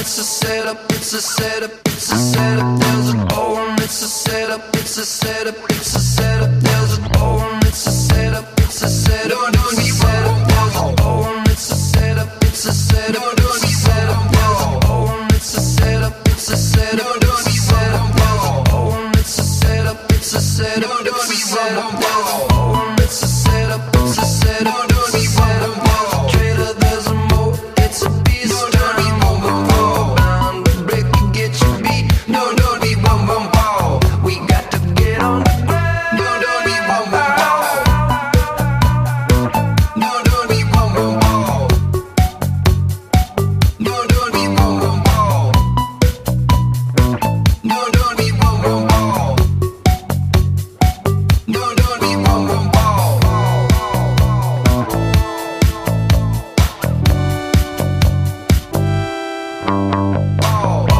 it's a setup, it's a setup, it's a setup. There's a poem, it's a setup, it's a setup, it's a setup. There's a poem, it's a setup, it's a setup, it's a setup. There's a poem, it's a setup, it's a setup, it's a setup. There's a poem, it's a setup, it's a setup, it's a setup. There's a poem, it's a setup, it's a setup, it's a setup. Oh.